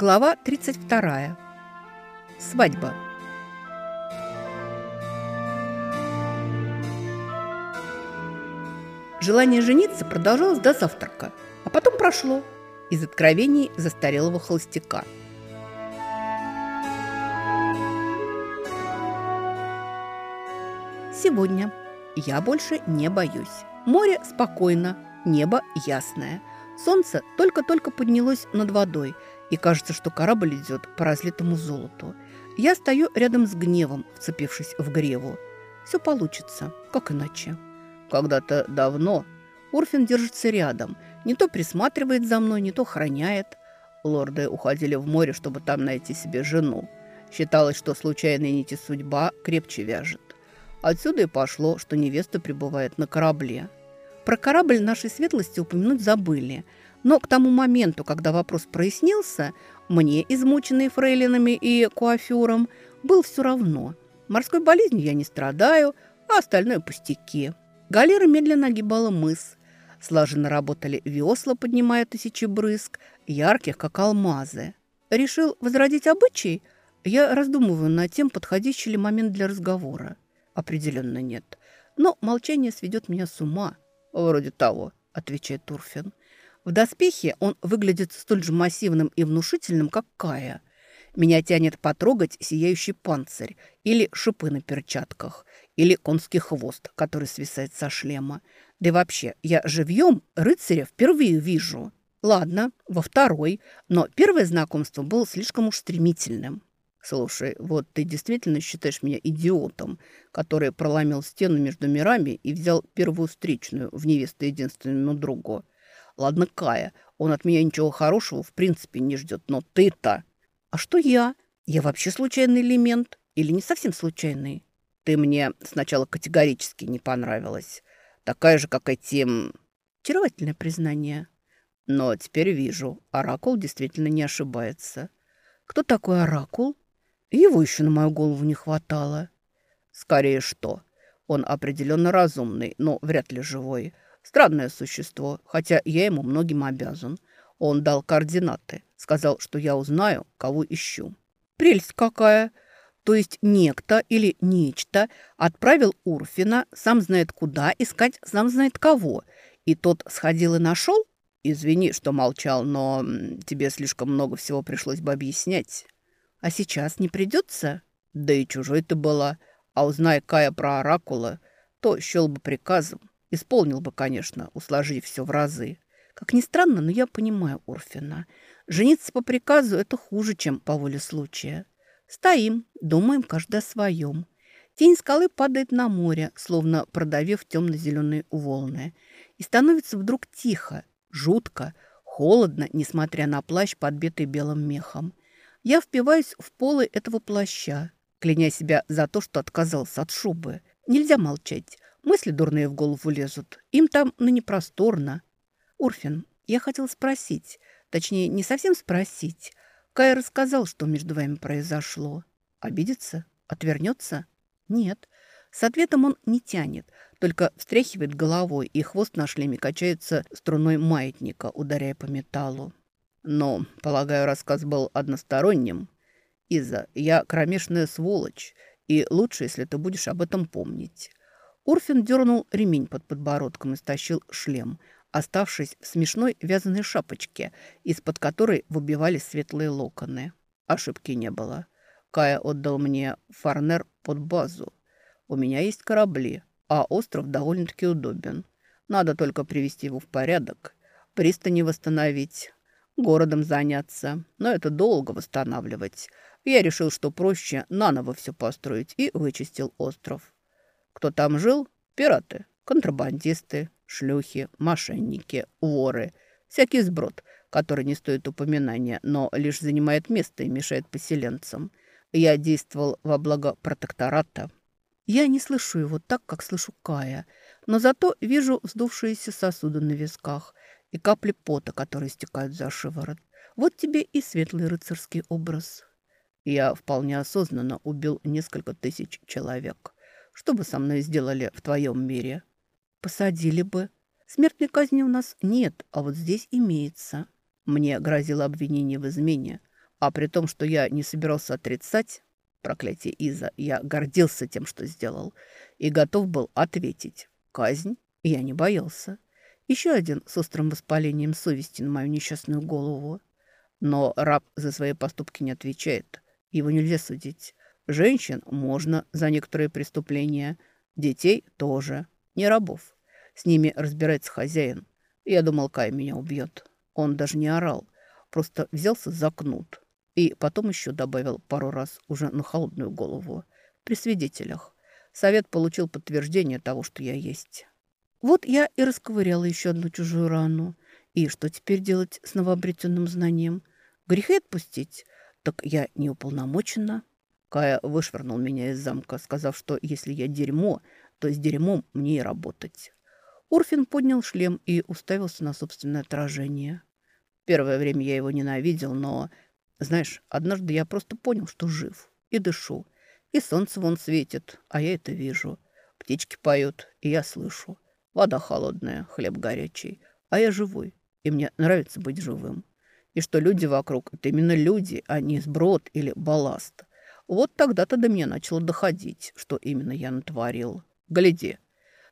Глава 32. Свадьба. Желание жениться продолжалось до завтрака, а потом прошло из откровений застарелого холостяка. Сегодня я больше не боюсь. Море спокойно, небо ясное. Солнце только-только поднялось над водой – и кажется, что корабль идет по разлитому золоту. Я стою рядом с гневом, вцепившись в греву. Все получится, как иначе. Когда-то давно Урфин держится рядом. Не то присматривает за мной, не то храняет. Лорды уходили в море, чтобы там найти себе жену. Считалось, что случайные нити судьба крепче вяжет. Отсюда и пошло, что невеста пребывает на корабле. Про корабль нашей светлости упомянуть забыли – но к тому моменту, когда вопрос прояснился, мне, измученной фрейлинами и куафюром, был все равно. Морской болезнью я не страдаю, а остальное пустяки. Галера медленно огибала мыс. Слаженно работали весла, поднимая тысячи брызг, ярких, как алмазы. Решил возродить обычай? Я раздумываю над тем, подходящий ли момент для разговора. Определенно нет. Но молчание сведет меня с ума. Вроде того, отвечает Турфин. В доспехе он выглядит столь же массивным и внушительным, как Кая. Меня тянет потрогать сияющий панцирь или шипы на перчатках, или конский хвост, который свисает со шлема. Да и вообще, я живьем рыцаря впервые вижу. Ладно, во второй, но первое знакомство было слишком уж стремительным. Слушай, вот ты действительно считаешь меня идиотом, который проломил стену между мирами и взял первую встречную в невесту единственному другу? Ладно, Кая, он от меня ничего хорошего в принципе не ждет, но ты-то... А что я? Я вообще случайный элемент? Или не совсем случайный? Ты мне сначала категорически не понравилась. Такая же, как эти... Очаровательное признание. Но теперь вижу, Оракул действительно не ошибается. Кто такой Оракул? Его еще на мою голову не хватало. Скорее что. Он определенно разумный, но вряд ли живой. Странное существо, хотя я ему многим обязан. Он дал координаты, сказал, что я узнаю, кого ищу. Прелесть какая! То есть некто или нечто отправил Урфина, сам знает куда, искать сам знает кого. И тот сходил и нашел? Извини, что молчал, но тебе слишком много всего пришлось бы объяснять. А сейчас не придется? Да и чужой ты была. А узнай Кая про Оракула, то счел бы приказом. Исполнил бы, конечно, усложив все в разы. Как ни странно, но я понимаю Орфина. Жениться по приказу – это хуже, чем по воле случая. Стоим, думаем каждый о своем. Тень скалы падает на море, словно продавив темно-зеленые волны. И становится вдруг тихо, жутко, холодно, несмотря на плащ, подбитый белым мехом. Я впиваюсь в полы этого плаща, кляня себя за то, что отказался от шубы. Нельзя молчать. Мысли дурные в голову лезут. Им там ныне просторно. Урфин, я хотел спросить, точнее, не совсем спросить. Кай рассказал, что между вами произошло. Обидится? Отвернется? Нет. С ответом он не тянет, только встряхивает головой, и хвост на шлеме качается струной маятника, ударяя по металлу. Но, полагаю, рассказ был односторонним. Иза, я кромешная сволочь, и лучше, если ты будешь об этом помнить. Урфин дернул ремень под подбородком и стащил шлем, оставшись в смешной вязаной шапочке, из-под которой выбивались светлые локоны. Ошибки не было. Кая отдал мне фарнер под базу. У меня есть корабли, а остров довольно-таки удобен. Надо только привести его в порядок, пристани восстановить, городом заняться. Но это долго восстанавливать. Я решил, что проще наново все построить и вычистил остров. Кто там жил? Пираты, контрабандисты, шлюхи, мошенники, воры. Всякий сброд, который не стоит упоминания, но лишь занимает место и мешает поселенцам. Я действовал во благо протектората. Я не слышу его так, как слышу Кая, но зато вижу вздувшиеся сосуды на висках и капли пота, которые стекают за шиворот. Вот тебе и светлый рыцарский образ. Я вполне осознанно убил несколько тысяч человек. Что бы со мной сделали в твоем мире? Посадили бы. Смертной казни у нас нет, а вот здесь имеется. Мне грозило обвинение в измене. А при том, что я не собирался отрицать, проклятие Иза, я гордился тем, что сделал, и готов был ответить. Казнь я не боялся. Еще один с острым воспалением совести на мою несчастную голову. Но раб за свои поступки не отвечает. Его нельзя судить. Женщин можно за некоторые преступления, детей тоже, не рабов. С ними разбирается хозяин. Я думал, Кай меня убьет. Он даже не орал, просто взялся за кнут. И потом еще добавил пару раз уже на холодную голову. При свидетелях. Совет получил подтверждение того, что я есть. Вот я и расковыряла еще одну чужую рану. И что теперь делать с новообретенным знанием? Грехи отпустить? Так я не уполномочена. Кая вышвырнул меня из замка, сказав, что если я дерьмо, то с дерьмом мне и работать. Урфин поднял шлем и уставился на собственное отражение. Первое время я его ненавидел, но, знаешь, однажды я просто понял, что жив и дышу. И солнце вон светит, а я это вижу. Птички поют, и я слышу. Вода холодная, хлеб горячий, а я живой, и мне нравится быть живым. И что люди вокруг – это именно люди, а не сброд или балласт. Вот тогда-то до меня начало доходить, что именно я натворил. Гляди.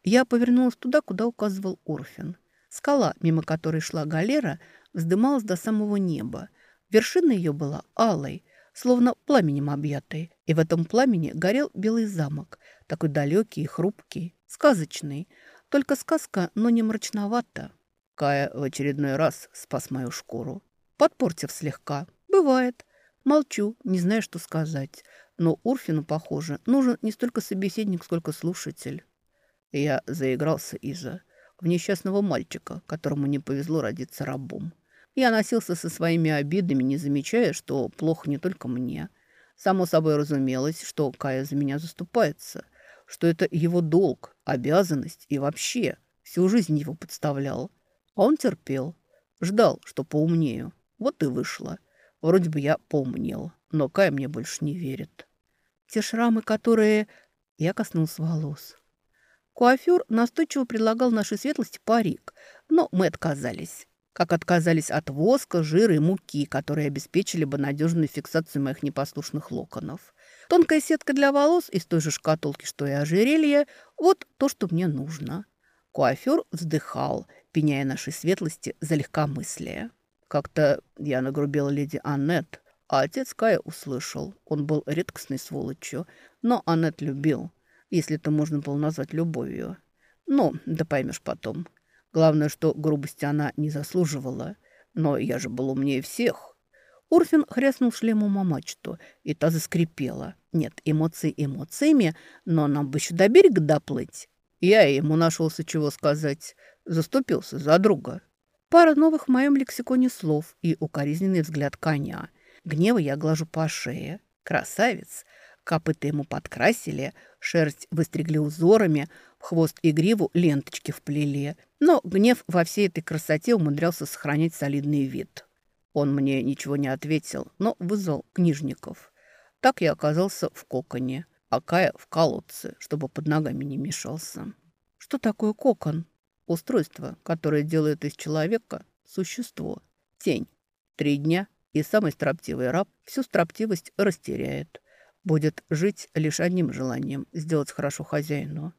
Я повернулась туда, куда указывал Орфин. Скала, мимо которой шла галера, вздымалась до самого неба. Вершина ее была алой, словно пламенем объятой, и в этом пламени горел белый замок, такой далекий и хрупкий, сказочный. Только сказка, но не мрачновато. Кая в очередной раз спас мою шкуру, подпортив слегка. Бывает. Молчу, не знаю, что сказать. Но Урфину, похоже, нужен не столько собеседник, сколько слушатель. Я заигрался из-за в несчастного мальчика, которому не повезло родиться рабом. Я носился со своими обидами, не замечая, что плохо не только мне. Само собой разумелось, что Кая за меня заступается, что это его долг, обязанность и вообще всю жизнь его подставлял. А он терпел, ждал, что поумнею. Вот и вышло. Вроде бы я поумнел, но Кая мне больше не верит. Те шрамы, которые... Я коснулся волос. Куафюр настойчиво предлагал нашей светлости парик, но мы отказались. Как отказались от воска, жира и муки, которые обеспечили бы надежную фиксацию моих непослушных локонов. Тонкая сетка для волос из той же шкатулки, что и ожерелье – вот то, что мне нужно. Куафюр вздыхал, пеняя нашей светлости за легкомыслие. Как-то я нагрубила леди Аннет, а отец Кая услышал. Он был редкостной сволочью, но Аннет любил если это можно было назвать любовью. Ну, да поймешь потом. Главное, что грубости она не заслуживала. Но я же был умнее всех. Урфин хряснул шлемом о мачту, и та заскрипела. Нет, эмоции эмоциями, но нам бы еще до берега доплыть. Я ему нашелся чего сказать. Заступился за друга. Пара новых в моем лексиконе слов и укоризненный взгляд коня. Гнева я глажу по шее. Красавец. Копыта ему подкрасили, шерсть выстригли узорами, в хвост и гриву ленточки вплели. Но гнев во всей этой красоте умудрялся сохранять солидный вид. Он мне ничего не ответил, но вызвал книжников. Так я оказался в коконе, а Кая в колодце, чтобы под ногами не мешался. Что такое кокон? Устройство, которое делает из человека существо. Тень. Три дня, и самый строптивый раб всю строптивость растеряет будет жить лишь одним желанием – сделать хорошо хозяину.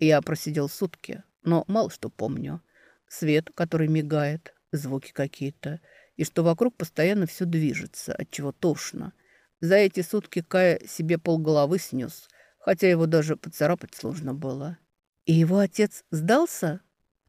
Я просидел сутки, но мало что помню. Свет, который мигает, звуки какие-то, и что вокруг постоянно все движется, от чего тошно. За эти сутки Кая себе полголовы снес, хотя его даже поцарапать сложно было. И его отец сдался?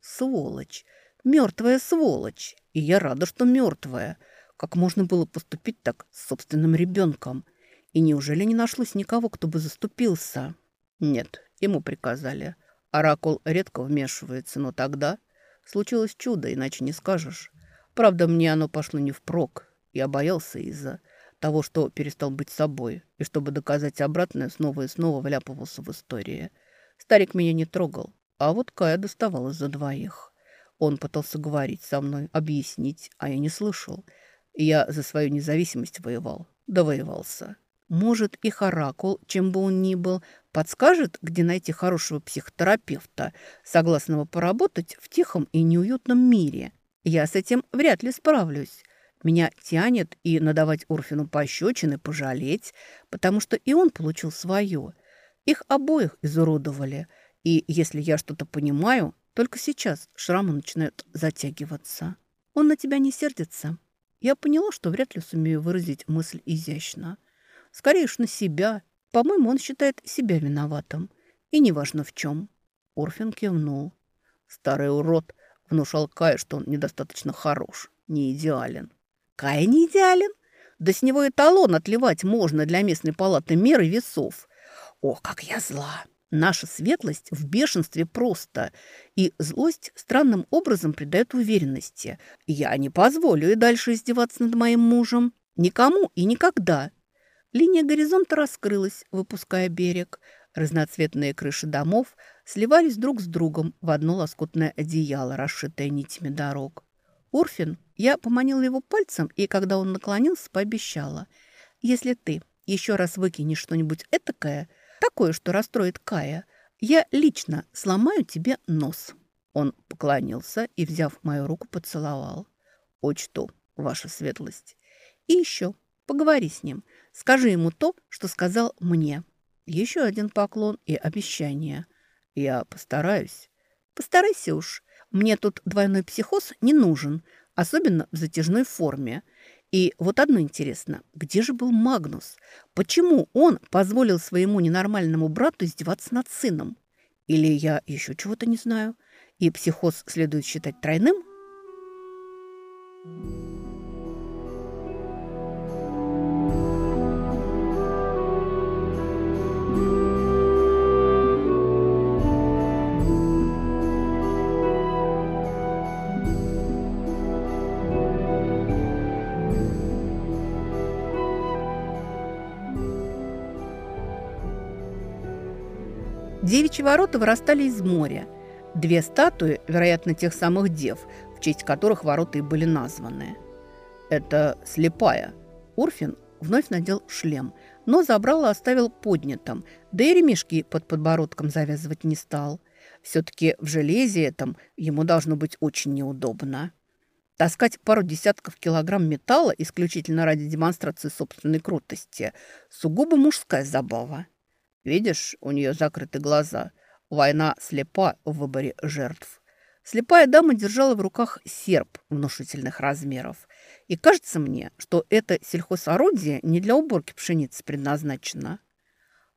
Сволочь! Мертвая сволочь! И я рада, что мертвая. Как можно было поступить так с собственным ребенком – и неужели не нашлось никого, кто бы заступился? Нет, ему приказали. Оракул редко вмешивается, но тогда случилось чудо, иначе не скажешь. Правда, мне оно пошло не впрок. Я боялся из-за того, что перестал быть собой, и чтобы доказать обратное, снова и снова вляпывался в истории. Старик меня не трогал, а вот Кая доставалась за двоих. Он пытался говорить со мной, объяснить, а я не слышал. Я за свою независимость воевал, довоевался. Может, и Харакул, чем бы он ни был, подскажет, где найти хорошего психотерапевта, согласного поработать в тихом и неуютном мире. Я с этим вряд ли справлюсь. Меня тянет и надавать Орфину пощечины, пожалеть, потому что и он получил свое. Их обоих изуродовали. И если я что-то понимаю, только сейчас шрамы начинают затягиваться. Он на тебя не сердится. Я поняла, что вряд ли сумею выразить мысль изящно. Скорее уж на себя. По-моему, он считает себя виноватым. И неважно в чем. Орфин кивнул. Старый урод внушал Кае, что он недостаточно хорош, не идеален. Кая не идеален? Да с него эталон отливать можно для местной палаты меры весов. О, как я зла! Наша светлость в бешенстве просто, и злость странным образом придает уверенности. Я не позволю и дальше издеваться над моим мужем. Никому и никогда. Линия горизонта раскрылась, выпуская берег. Разноцветные крыши домов сливались друг с другом в одно лоскутное одеяло, расшитое нитями дорог. Урфин, я поманила его пальцем, и когда он наклонился, пообещала. «Если ты еще раз выкинешь что-нибудь этакое, такое, что расстроит Кая, я лично сломаю тебе нос». Он поклонился и, взяв мою руку, поцеловал. «Учту, ваша светлость. И еще поговори с ним. Скажи ему то, что сказал мне». Еще один поклон и обещание. «Я постараюсь». «Постарайся уж. Мне тут двойной психоз не нужен, особенно в затяжной форме. И вот одно интересно, где же был Магнус? Почему он позволил своему ненормальному брату издеваться над сыном? Или я еще чего-то не знаю? И психоз следует считать тройным? Девичьи ворота вырастали из моря. Две статуи, вероятно, тех самых дев, в честь которых ворота и были названы. «Это слепая». Урфин вновь надел шлем, но забрал и оставил поднятым, да и ремешки под подбородком завязывать не стал. Все-таки в железе этом ему должно быть очень неудобно. Таскать пару десятков килограмм металла исключительно ради демонстрации собственной крутости – сугубо мужская забава. Видишь, у нее закрыты глаза. Война слепа в выборе жертв. Слепая дама держала в руках серп внушительных размеров. И кажется мне, что это сельхозорудие не для уборки пшеницы предназначено.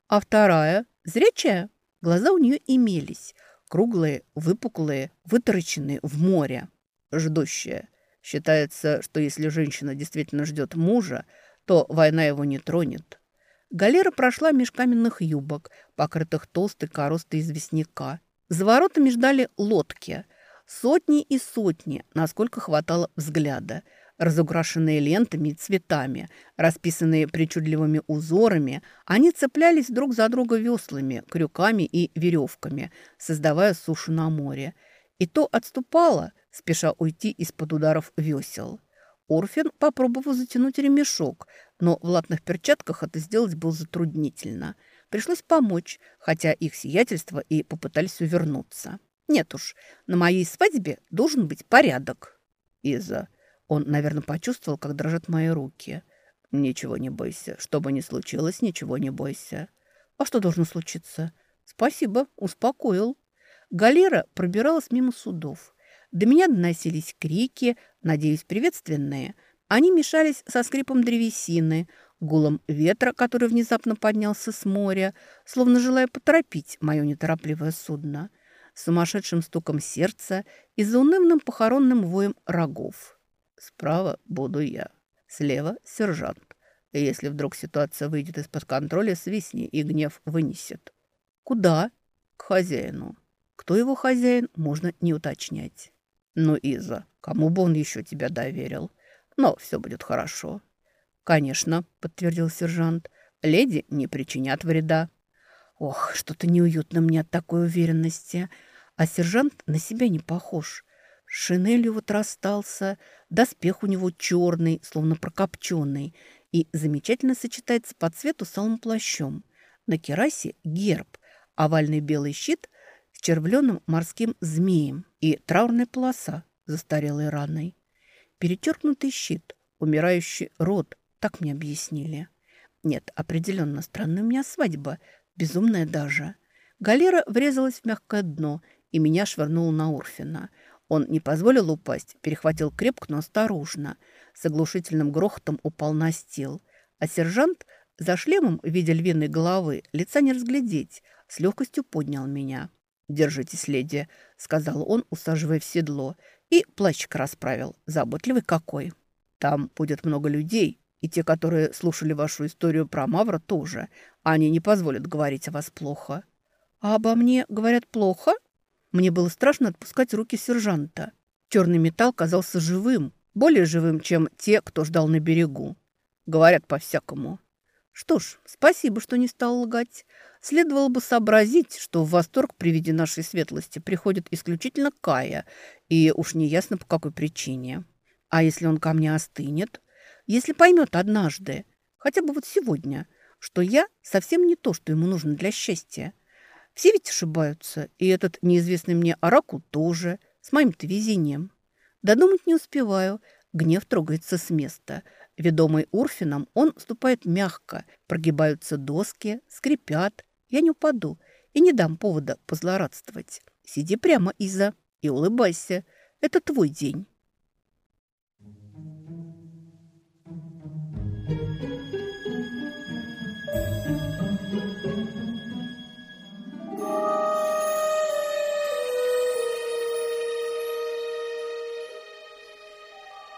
А вторая, зрячая, глаза у нее имелись. Круглые, выпуклые, вытаращенные в море. Ждущая. Считается, что если женщина действительно ждет мужа, то война его не тронет. Галера прошла меж каменных юбок, покрытых толстой коростой известняка. За воротами ждали лодки. Сотни и сотни, насколько хватало взгляда. Разукрашенные лентами и цветами, расписанные причудливыми узорами, они цеплялись друг за друга веслами, крюками и веревками, создавая сушу на море. И то отступало, спеша уйти из-под ударов весел. Орфин попробовал затянуть ремешок, но в латных перчатках это сделать было затруднительно. Пришлось помочь, хотя их сиятельство и попытались увернуться. Нет уж, на моей свадьбе должен быть порядок. Иза, он, наверное, почувствовал, как дрожат мои руки. Ничего не бойся. Что бы ни случилось, ничего не бойся. А что должно случиться? Спасибо, успокоил. Галера пробиралась мимо судов. До меня доносились крики, надеюсь, приветственные – они мешались со скрипом древесины, гулом ветра, который внезапно поднялся с моря, словно желая поторопить мое неторопливое судно, сумасшедшим стуком сердца и заунывным похоронным воем рогов. Справа буду я, слева – сержант. И если вдруг ситуация выйдет из-под контроля, свистни и гнев вынесет. Куда? К хозяину. Кто его хозяин, можно не уточнять. Ну, Иза, кому бы он еще тебя доверил? Но все будет хорошо». «Конечно», — подтвердил сержант, — «леди не причинят вреда». Ох, что-то неуютно мне от такой уверенности. А сержант на себя не похож. Шинелью вот расстался, доспех у него черный, словно прокопченный, и замечательно сочетается по цвету с алым плащом. На керасе герб, овальный белый щит с червленым морским змеем и траурная полоса застарелой раной. Перечеркнутый щит, умирающий род, так мне объяснили. Нет, определенно странная у меня свадьба, безумная даже. Галера врезалась в мягкое дно и меня швырнула на Орфина. Он не позволил упасть, перехватил крепко, но осторожно. С оглушительным грохотом упал на стил. А сержант за шлемом в виде львиной головы лица не разглядеть, с легкостью поднял меня. «Держитесь, леди», — сказал он, усаживая в седло, и плащик расправил, заботливый какой. «Там будет много людей, и те, которые слушали вашу историю про Мавра, тоже. Они не позволят говорить о вас плохо». «А обо мне говорят плохо?» Мне было страшно отпускать руки сержанта. Черный металл казался живым, более живым, чем те, кто ждал на берегу. Говорят по-всякому. Что ж, спасибо, что не стал лгать. Следовало бы сообразить, что в восторг при виде нашей светлости приходит исключительно Кая, и уж не ясно по какой причине. А если он ко мне остынет? Если поймет однажды, хотя бы вот сегодня, что я совсем не то, что ему нужно для счастья. Все ведь ошибаются, и этот неизвестный мне оракул тоже, с моим-то везением. Додумать не успеваю, гнев трогается с места – Ведомый Урфином, он ступает мягко, прогибаются доски, скрипят. Я не упаду и не дам повода позлорадствовать. Сиди прямо, Иза, и улыбайся. Это твой день.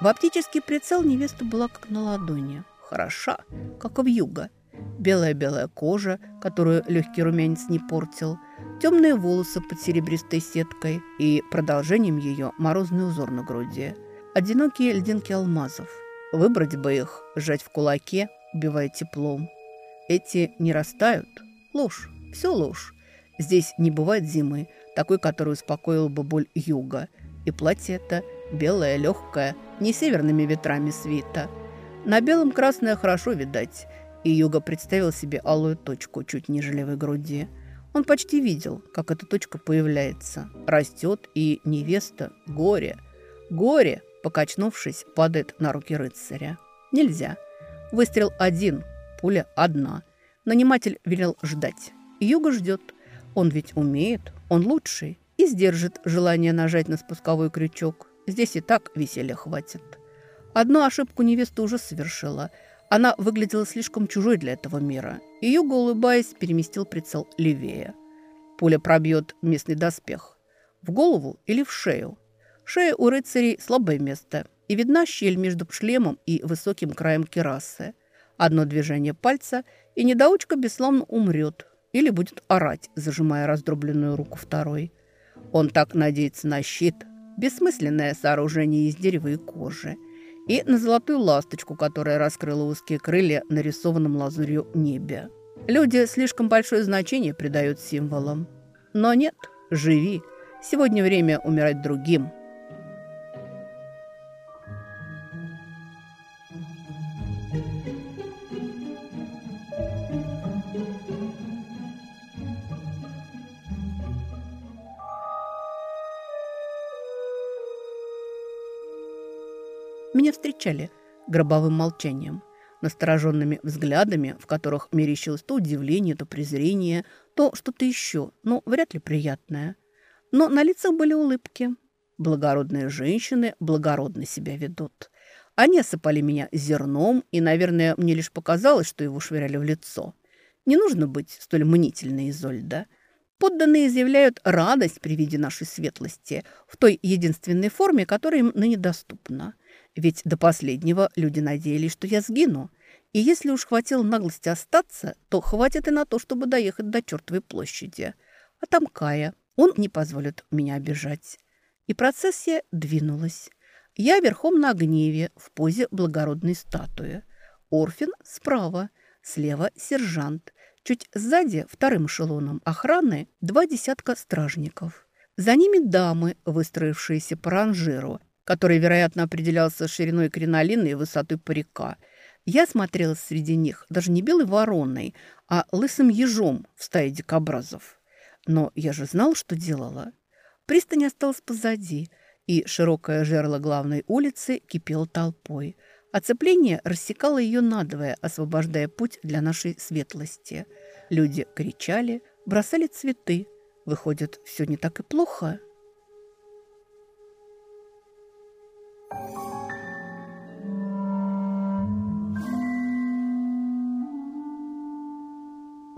В оптический прицел невеста была как на ладони. Хороша, как в юго. Белая-белая кожа, которую легкий румянец не портил, темные волосы под серебристой сеткой и продолжением ее морозный узор на груди. Одинокие льдинки алмазов. Выбрать бы их, сжать в кулаке, убивая теплом. Эти не растают. Ложь, все ложь. Здесь не бывает зимы, такой, которую успокоил бы боль юга. И платье это белое, легкое – не северными ветрами свита. На белом красное хорошо видать, и Юга представил себе алую точку чуть ниже левой груди. Он почти видел, как эта точка появляется, растет, и невеста – горе. Горе, покачнувшись, падает на руки рыцаря. Нельзя. Выстрел один, пуля одна. Наниматель велел ждать. Юга ждет. Он ведь умеет, он лучший и сдержит желание нажать на спусковой крючок. Здесь и так веселья хватит. Одну ошибку невеста уже совершила. Она выглядела слишком чужой для этого мира. Ее, улыбаясь, переместил прицел левее. Пуля пробьет местный доспех. В голову или в шею. Шея у рыцарей слабое место, и видна щель между шлемом и высоким краем керасы. Одно движение пальца, и недоучка бесславно умрет или будет орать, зажимая раздробленную руку второй. Он так надеется на щит – бессмысленное сооружение из дерева и кожи, и на золотую ласточку, которая раскрыла узкие крылья нарисованном лазурью небе. Люди слишком большое значение придают символам. Но нет, живи. Сегодня время умирать другим – Встречали гробовым молчанием, настороженными взглядами, в которых мерещилось то удивление, то презрение, то что-то еще, но вряд ли приятное. Но на лицах были улыбки. Благородные женщины благородно себя ведут. Они осыпали меня зерном, и, наверное, мне лишь показалось, что его швыряли в лицо. Не нужно быть столь мнительной, Изольда. Подданные изъявляют радость при виде нашей светлости в той единственной форме, которая им ныне доступна. Ведь до последнего люди надеялись, что я сгину. И если уж хватило наглости остаться, то хватит и на то, чтобы доехать до чертовой площади. А там Кая. Он не позволит меня обижать. И процессия двинулась. Я верхом на гневе в позе благородной статуи. Орфин справа, слева сержант. Чуть сзади, вторым эшелоном охраны, два десятка стражников. За ними дамы, выстроившиеся по ранжиру, который, вероятно, определялся шириной кринолина и высотой парика. Я смотрела среди них даже не белой вороной, а лысым ежом в стае дикобразов. Но я же знал, что делала. Пристань осталась позади, и широкое жерло главной улицы кипело толпой. Оцепление рассекало ее надвое, освобождая путь для нашей светлости. Люди кричали, бросали цветы. Выходит, все не так и плохо.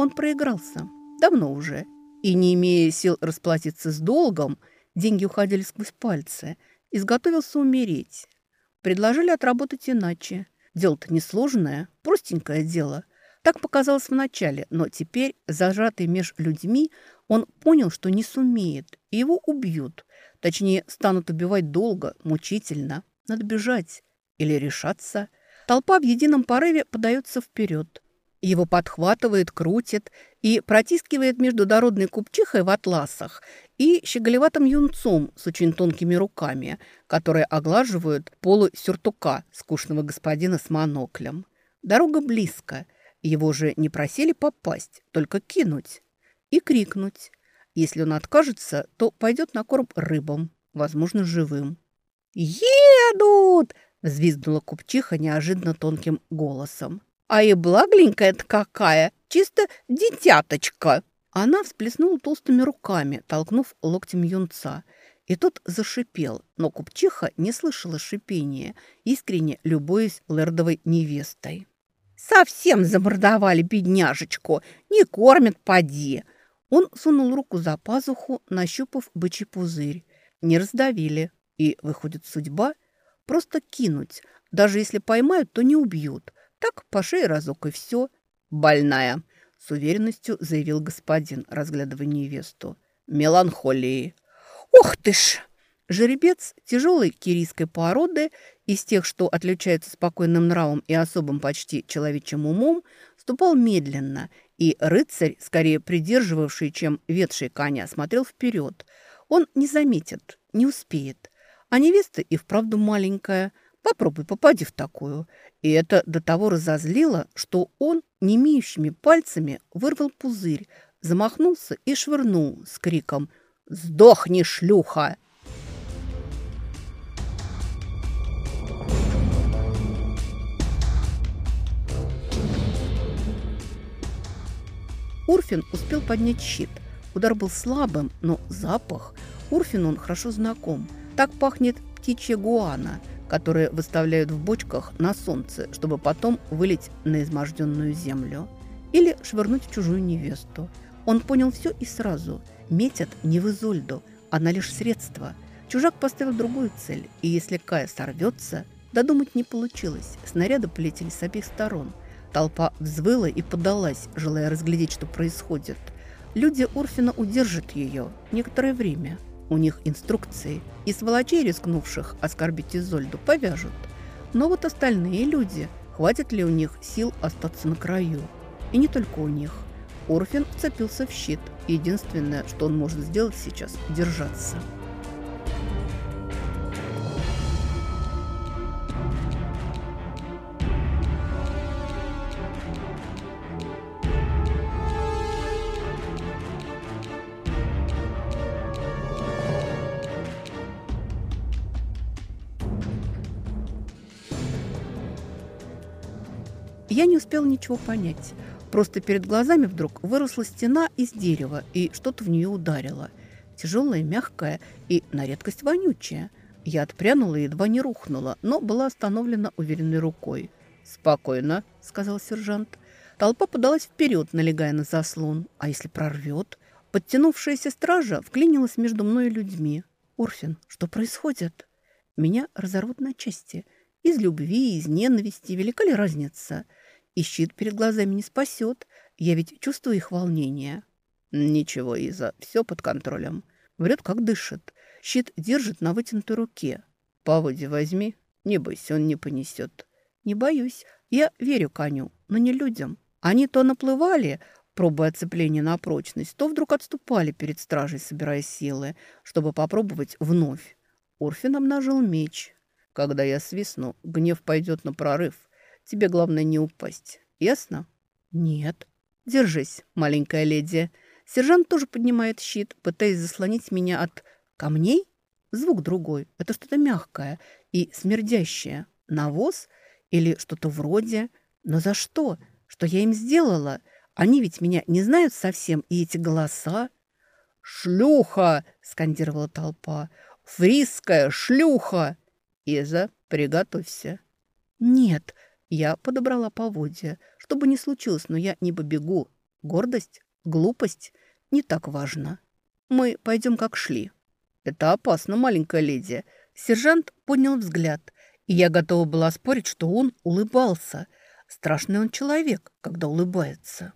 Он проигрался. Давно уже. И не имея сил расплатиться с долгом, деньги уходили сквозь пальцы, изготовился умереть. Предложили отработать иначе. Дело-то несложное, простенькое дело. Так показалось вначале, но теперь, зажатый меж людьми, он понял, что не сумеет, и его убьют. Точнее, станут убивать долго, мучительно. Надо бежать или решаться. Толпа в едином порыве подается вперед. Его подхватывает, крутит и протискивает между дородной купчихой в атласах и щеголеватым юнцом с очень тонкими руками, которые оглаживают полу сюртука скучного господина с моноклем. Дорога близко. Его же не просили попасть, только кинуть и крикнуть. Если он откажется, то пойдет на корм рыбам, возможно, живым. «Едут!» – взвизгнула купчиха неожиданно тонким голосом. А и благленькая-то какая, чисто дитяточка!» Она всплеснула толстыми руками, толкнув локтем юнца. И тот зашипел, но купчиха не слышала шипения, искренне любуясь лэрдовой невестой. «Совсем замордовали бедняжечку! Не кормят, поди!» Он сунул руку за пазуху, нащупав бычий пузырь. Не раздавили. И, выходит, судьба – просто кинуть. Даже если поймают, то не убьют. Так, по шее разок и все. Больная, с уверенностью заявил господин, разглядывая невесту. Меланхолии. Ох ты ж! Жеребец тяжелой кирийской породы, из тех, что отличаются спокойным нравом и особым почти человечьим умом, ступал медленно, и рыцарь, скорее придерживавший, чем ведший коня, смотрел вперед. Он не заметит, не успеет. А невеста и вправду маленькая – Попробуй, попади в такую. И это до того разозлило, что он не имеющими пальцами вырвал пузырь, замахнулся и швырнул с криком «Сдохни, шлюха!» Урфин успел поднять щит. Удар был слабым, но запах... Урфину он хорошо знаком. Так пахнет птичья гуана – которые выставляют в бочках на солнце, чтобы потом вылить на изможденную землю. Или швырнуть в чужую невесту. Он понял все и сразу. Метят не в Изольду, она лишь средство. Чужак поставил другую цель, и если Кая сорвется, додумать не получилось. Снаряды полетели с обеих сторон. Толпа взвыла и подалась, желая разглядеть, что происходит. Люди Урфина удержат ее некоторое время – у них инструкции, и сволочей, рискнувших оскорбить Изольду, повяжут. Но вот остальные люди, хватит ли у них сил остаться на краю? И не только у них. Орфин вцепился в щит. Единственное, что он может сделать сейчас – держаться. Успел ничего понять. Просто перед глазами вдруг выросла стена из дерева, и что-то в нее ударило. Тяжелая, мягкая и на редкость вонючая. Я отпрянула и едва не рухнула, но была остановлена уверенной рукой. «Спокойно», — сказал сержант. Толпа подалась вперед, налегая на заслон. А если прорвет? Подтянувшаяся стража вклинилась между мной и людьми. «Орфин, что происходит?» Меня разорвут на части. Из любви, из ненависти. Велика ли разница?» И щит перед глазами не спасет. Я ведь чувствую их волнение. Ничего, Иза, все под контролем. Врет, как дышит. Щит держит на вытянутой руке. Поводи возьми. Не бойся, он не понесет. Не боюсь. Я верю коню, но не людям. Они то наплывали, пробуя оцепление на прочность, то вдруг отступали перед стражей, собирая силы, чтобы попробовать вновь. Урфин обнажил меч. Когда я свистну, гнев пойдет на прорыв. Тебе главное не упасть. Ясно? Нет. Держись, маленькая леди. Сержант тоже поднимает щит, пытаясь заслонить меня от камней. Звук другой. Это что-то мягкое и смердящее. Навоз Или что-то вроде. Но за что? Что я им сделала? Они ведь меня не знают совсем, и эти голоса... «Шлюха!» — скандировала толпа. «Фрисская шлюха!» «Иза, приготовься!» «Нет!» — я подобрала поводья. Что бы ни случилось, но я не побегу. Гордость? Глупость? Не так важно. Мы пойдем, как шли. Это опасно, маленькая леди. Сержант поднял взгляд, и я готова была спорить, что он улыбался. Страшный он человек, когда улыбается.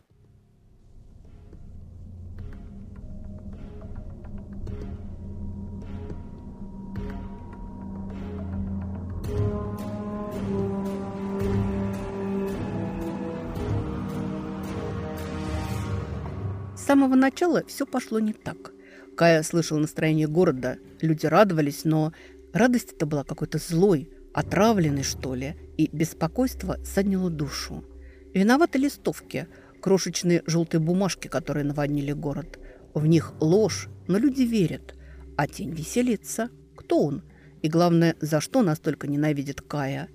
Самого начала все пошло не так. Кая слышал настроение города, люди радовались, но радость это была какой-то злой, отравленной, что ли, и беспокойство саднило душу. Виноваты листовки, крошечные желтые бумажки, которые наводнили город. В них ложь, но люди верят, а тень веселится. Кто он? И главное, за что настолько ненавидит Кая?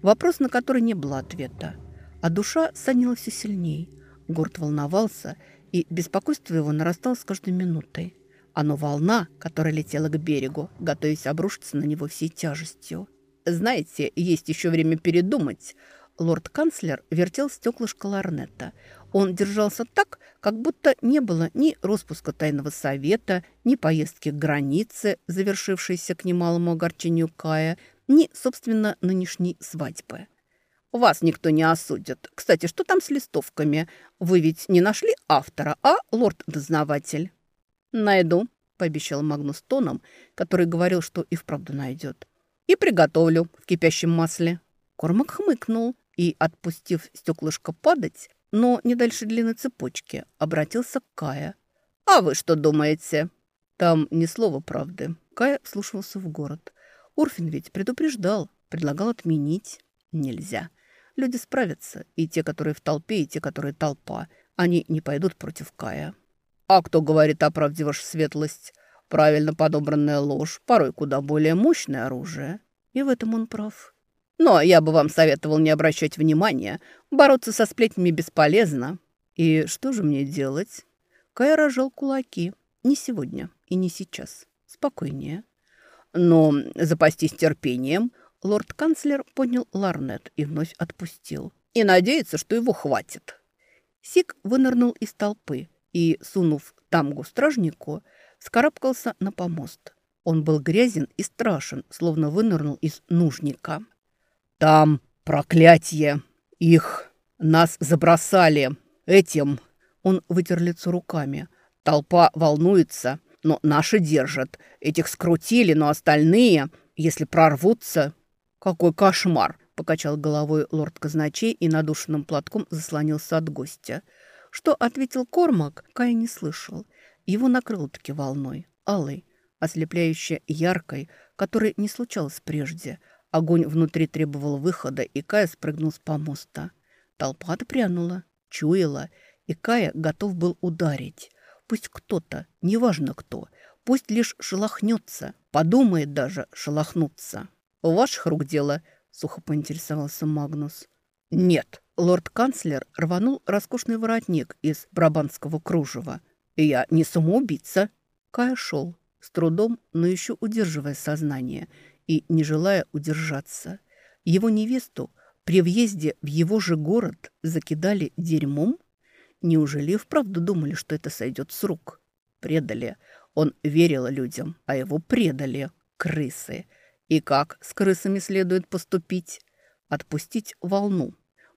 Вопрос, на который не было ответа. А душа саднила все сильней. Город волновался и беспокойство его нарастало с каждой минутой. Оно волна, которая летела к берегу, готовясь обрушиться на него всей тяжестью. «Знаете, есть еще время передумать». Лорд-канцлер вертел стеклышко ларнета. Он держался так, как будто не было ни распуска тайного совета, ни поездки к границе, завершившейся к немалому огорчению Кая, ни, собственно, нынешней свадьбы. Вас никто не осудит. Кстати, что там с листовками? Вы ведь не нашли автора, а лорд-дознаватель?» «Найду», — пообещал Магнус тоном, который говорил, что и вправду найдет. «И приготовлю в кипящем масле». Кормак хмыкнул и, отпустив стеклышко падать, но не дальше длины цепочки, обратился к Кая. «А вы что думаете?» Там ни слова правды. Кая вслушивался в город. Урфин ведь предупреждал, предлагал отменить. Нельзя. Люди справятся, и те, которые в толпе, и те, которые толпа. Они не пойдут против Кая. А кто говорит о правде, ваша светлость? Правильно подобранная ложь, порой куда более мощное оружие. И в этом он прав. Но я бы вам советовал не обращать внимания. Бороться со сплетнями бесполезно. И что же мне делать? Кай рожал кулаки. Не сегодня и не сейчас. Спокойнее. Но запастись терпением, Лорд-канцлер поднял ларнет и вновь отпустил. «И надеется, что его хватит». Сик вынырнул из толпы и, сунув тамгу стражнику, скарабкался на помост. Он был грязен и страшен, словно вынырнул из нужника. «Там проклятие! Их! Нас забросали! Этим!» Он вытер лицо руками. «Толпа волнуется, но наши держат. Этих скрутили, но остальные, если прорвутся, «Какой кошмар!» – покачал головой лорд казначей и надушенным платком заслонился от гостя. Что ответил Кормак, Кай не слышал. Его накрыло-таки волной, алой, ослепляющей яркой, которой не случалось прежде. Огонь внутри требовал выхода, и Кая спрыгнул с помоста. Толпа отпрянула, чуяла, и Кая готов был ударить. Пусть кто-то, неважно кто, пусть лишь шелохнется, подумает даже шелохнуться. «У ваших рук дело?» – сухо поинтересовался Магнус. «Нет». Лорд-канцлер рванул роскошный воротник из брабанского кружева. «Я не самоубийца». Кая шел, с трудом, но еще удерживая сознание и не желая удержаться. Его невесту при въезде в его же город закидали дерьмом? Неужели вправду думали, что это сойдет с рук? Предали. Он верил людям, а его предали. Крысы. И как с крысами следует поступить? Отпустить волну.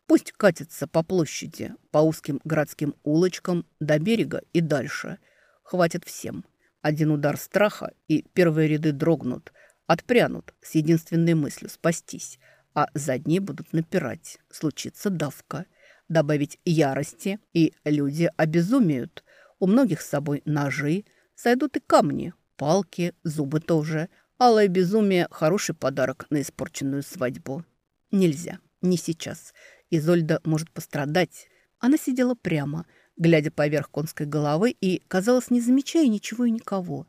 Пусть катится по площади, по узким городским улочкам, до берега и дальше. Хватит всем. Один удар страха, и первые ряды дрогнут, отпрянут с единственной мыслью спастись, а задние будут напирать. Случится давка. Добавить ярости, и люди обезумеют. У многих с собой ножи, сойдут и камни, палки, зубы тоже – Алое безумие – хороший подарок на испорченную свадьбу. Нельзя, не сейчас. Изольда может пострадать. Она сидела прямо, глядя поверх конской головы и, казалось, не замечая ничего и никого.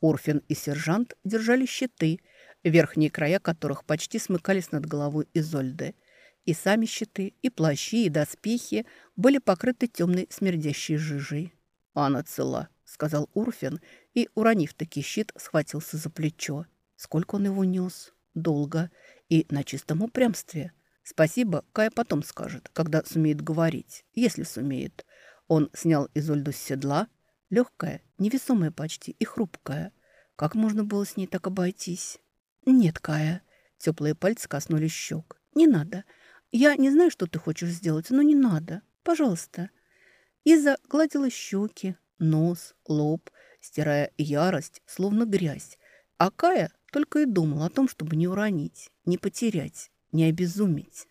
Орфин и сержант держали щиты, верхние края которых почти смыкались над головой Изольды. И сами щиты, и плащи, и доспехи были покрыты темной смердящей жижей. «Она цела», — сказал Урфин, и, уронив таки щит, схватился за плечо. Сколько он его нес? Долго. И на чистом упрямстве. Спасибо, Кая потом скажет, когда сумеет говорить, если сумеет. Он снял Изольду с седла, легкая, невесомая почти и хрупкая. Как можно было с ней так обойтись? «Нет, Кая». Теплые пальцы коснулись щек. «Не надо. Я не знаю, что ты хочешь сделать, но не надо. Пожалуйста». Иза гладила щеки, нос, лоб, стирая ярость, словно грязь. А Кая только и думал о том, чтобы не уронить, не потерять, не обезуметь.